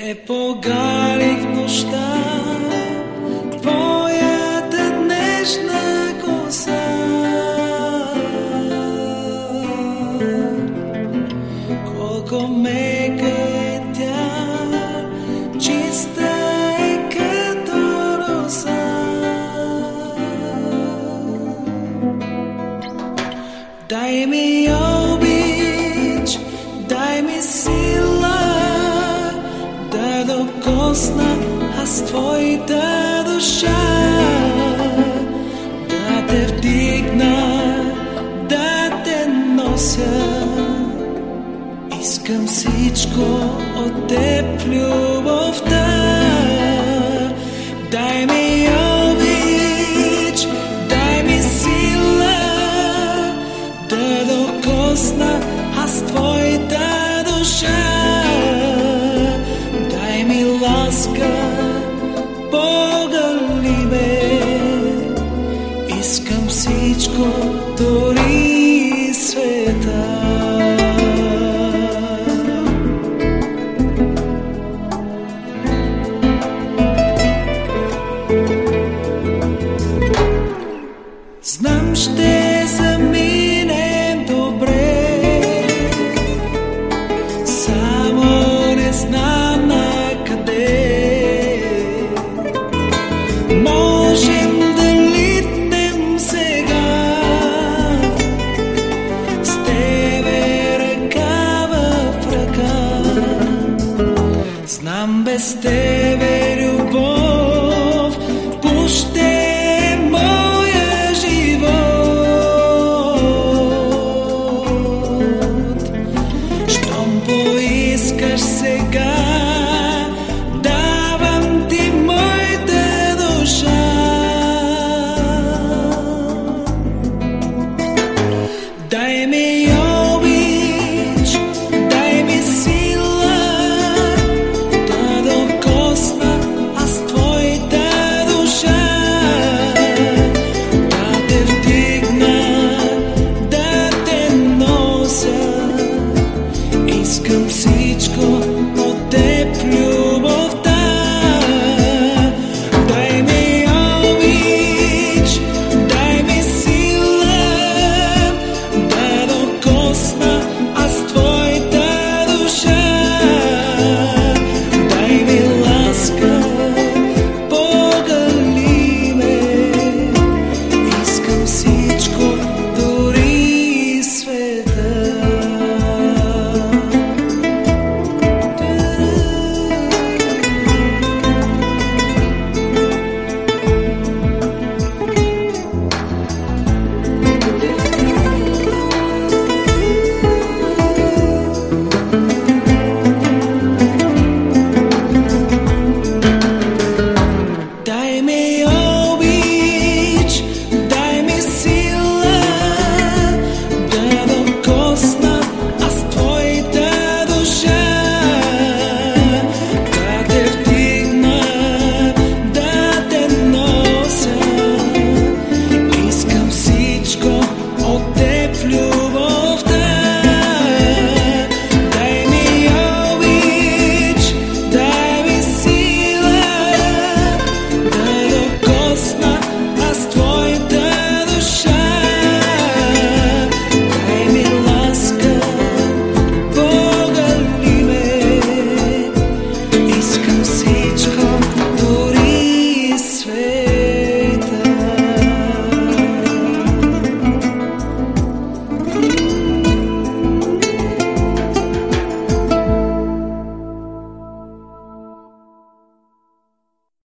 Те погалих нощта, твоята днешна коса. Колко ме докосна аз твоята душа, да те вдигна, да те нося. Искам всичко от теб, любовта. Дай ми обич, дай ми сила да докосна аз твоята душа. Escam sičko pod